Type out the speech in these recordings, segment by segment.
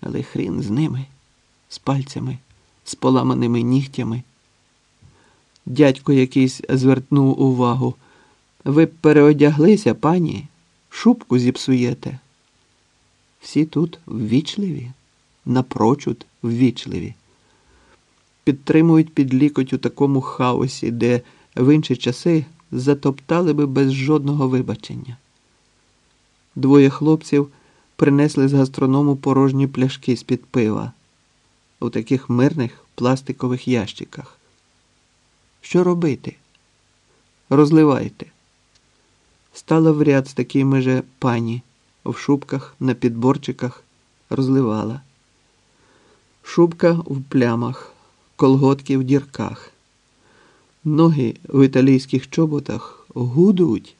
Але хрін з ними, з пальцями, з поламаними нігтями. Дядько якийсь звертнув увагу. Ви б переодяглися, пані, шубку зіпсуєте. Всі тут ввічливі, напрочуд ввічливі. Підтримують під лікоть у такому хаосі, де в інші часи затоптали би без жодного вибачення. Двоє хлопців принесли з гастроному порожні пляшки з-під пива у таких мирних пластикових ящиках. Що робити? Розливайте. Стала в ряд з такими же пані в шубках на підборчиках розливала. Шубка в плямах, колготки в дірках. Ноги в італійських чоботах гудуть,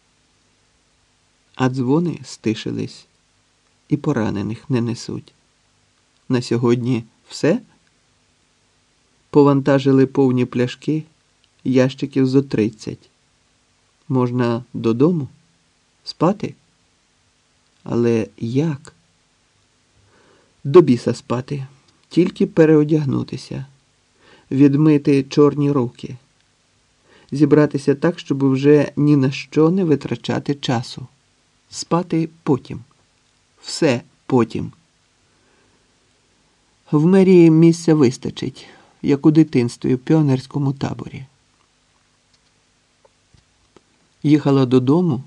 а дзвони стишились і поранених не несуть. На сьогодні все повантажили повні пляшки, ящиків зо тридцять. Можна додому спати? Але як? До біса спати, тільки переодягнутися, відмити чорні руки, зібратися так, щоб вже ні на що не витрачати часу, спати потім, все потім. В мерії місця вистачить, як у дитинстві в піонерському таборі. Їхала додому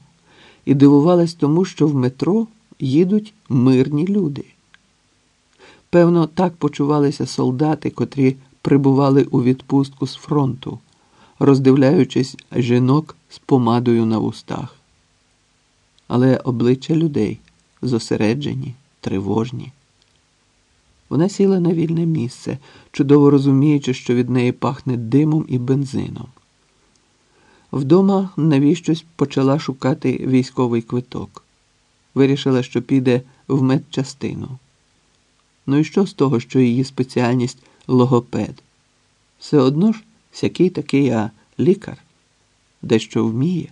і дивувалась тому, що в метро їдуть мирні люди. Певно, так почувалися солдати, котрі прибували у відпустку з фронту, роздивляючись жінок з помадою на вустах. Але обличчя людей зосереджені, тривожні. Вона сіла на вільне місце, чудово розуміючи, що від неї пахне димом і бензином. Вдома навіщось почала шукати військовий квиток. Вирішила, що піде в медчастину. Ну і що з того, що її спеціальність логопед? Все одно ж всякий такий а лікар, дещо вміє.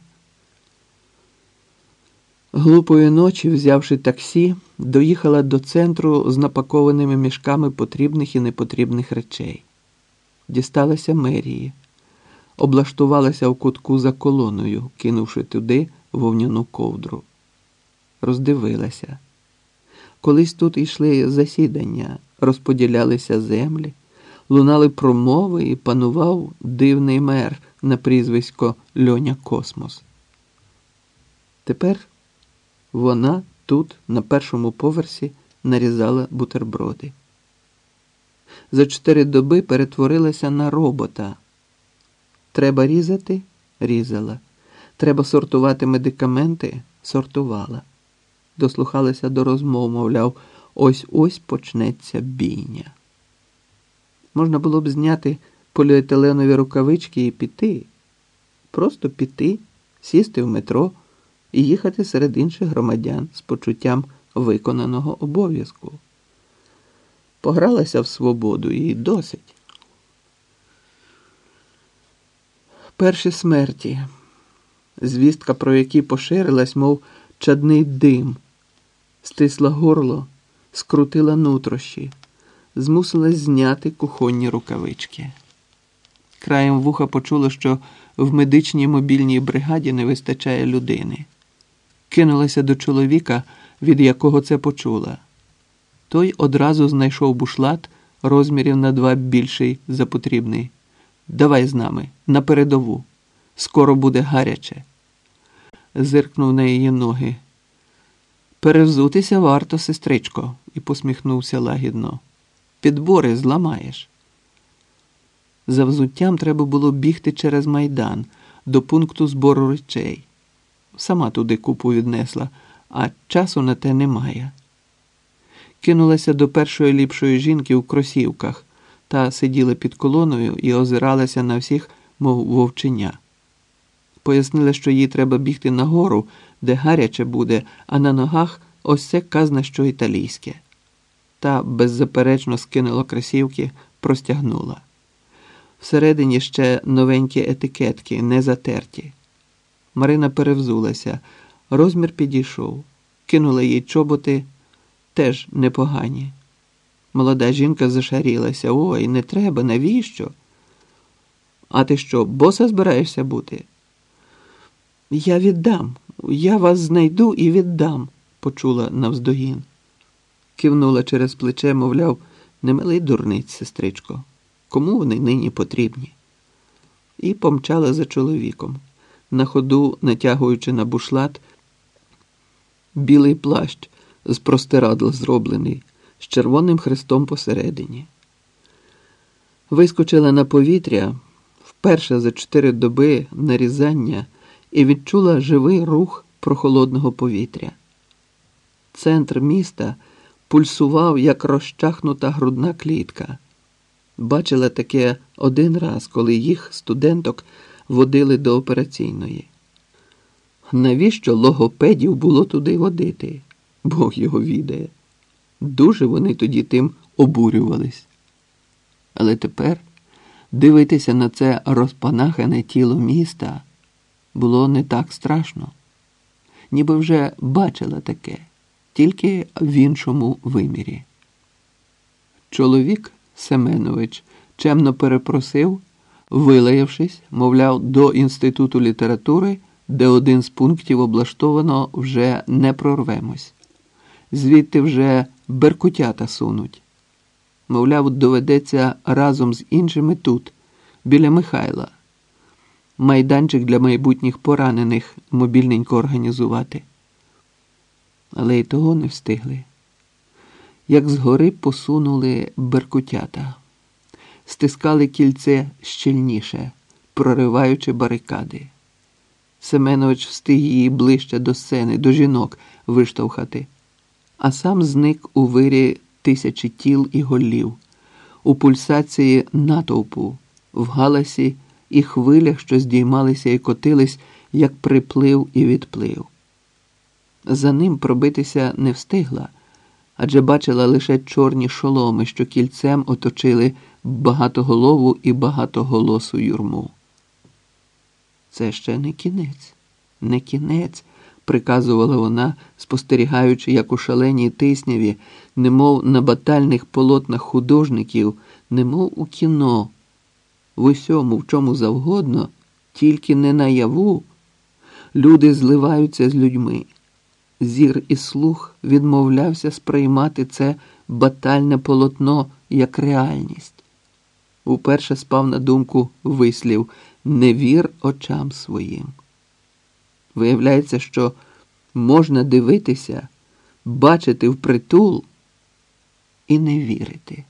Глупої ночі, взявши таксі, доїхала до центру з напакованими мішками потрібних і непотрібних речей. Дісталася мерії облаштувалася в кутку за колоною, кинувши туди вовняну ковдру. Роздивилася. Колись тут йшли засідання, розподілялися землі, лунали промови і панував дивний мер на прізвисько Льоня Космос. Тепер вона тут, на першому поверсі, нарізала бутерброди. За чотири доби перетворилася на робота. Треба різати різала. Треба сортувати медикаменти сортувала. Дослухалася до розмов, мовляв, ось ось почнеться бійня. Можна було б зняти поліетиленові рукавички і піти, просто піти, сісти в метро і їхати серед інших громадян з почуттям виконаного обов'язку. Погралася в свободу і досить. перші смерті, звістка про які поширилась, мов чадний дим, стисла горло, скрутила нутрощі, змусила зняти кухонні рукавички. Краєм вуха почула, що в медичній мобільній бригаді не вистачає людини. Кинулася до чоловіка, від якого це почула. Той одразу знайшов бушлат розмірів на два більший за потрібний. Давай з нами, на передову. Скоро буде гаряче. Зиркнув на її ноги. Перевзутися варто, сестричко, і посміхнувся лагідно. Підбори зламаєш. За взуттям треба було бігти через майдан до пункту збору речей. Сама туди купу віднесла, а часу на те немає. Кинулася до першої ліпшої жінки у кросівках та сиділа під колоною і озиралася на всіх, мов вовченя. Пояснила, що їй треба бігти нагору, де гаряче буде, а на ногах ось це казна, що італійське. Та беззаперечно скинула красівки, простягнула. Всередині ще новенькі етикетки, не затерті. Марина перевзулася, розмір підійшов, кинула їй чоботи теж непогані. Молода жінка зашарілася. Ой, не треба, навіщо? А ти що, боса збираєшся бути? Я віддам, я вас знайду і віддам, почула навздогін. Кивнула через плече, мовляв, не милий дурниць, сестричко. Кому вони нині потрібні? І помчала за чоловіком, на ходу натягуючи на бушлат білий плащ з простирадла зроблений, з червоним хрестом посередині. Вискочила на повітря вперше за чотири доби нарізання і відчула живий рух прохолодного повітря. Центр міста пульсував, як розчахнута грудна клітка. Бачила таке один раз, коли їх студенток водили до операційної. Навіщо логопедів було туди водити? Бог його відає. Дуже вони тоді тим обурювались. Але тепер дивитися на це розпанахане тіло міста було не так страшно, ніби вже бачила таке, тільки в іншому вимірі. Чоловік Семенович чемно перепросив, вилаявшись, мовляв, до Інституту літератури, де один з пунктів облаштовано вже не прорвемось. Звідти вже беркутята сунуть. Мовляв, доведеться разом з іншими тут, біля Михайла. Майданчик для майбутніх поранених мобільненько організувати. Але й того не встигли. Як згори посунули беркутята, стискали кільце щільніше, прориваючи барикади. Семенович встиг її ближче до сцени, до жінок виштовхати, а сам зник у вирі тисячі тіл і голів, у пульсації натовпу, в галасі і хвилях, що здіймалися і котились, як приплив і відплив. За ним пробитися не встигла, адже бачила лише чорні шоломи, що кільцем оточили багатоголову і багатоголосу юрму. Це ще не кінець, не кінець, приказувала вона, спостерігаючи, як у шаленій тисняві, немов на батальних полотнах художників, немов у кіно, в усьому, в чому завгодно, тільки не наяву, люди зливаються з людьми. Зір і слух відмовлявся сприймати це батальне полотно як реальність. Уперше спав на думку вислів не вір очам своїм. Виявляється, що можна дивитися, бачити впритул і не вірити.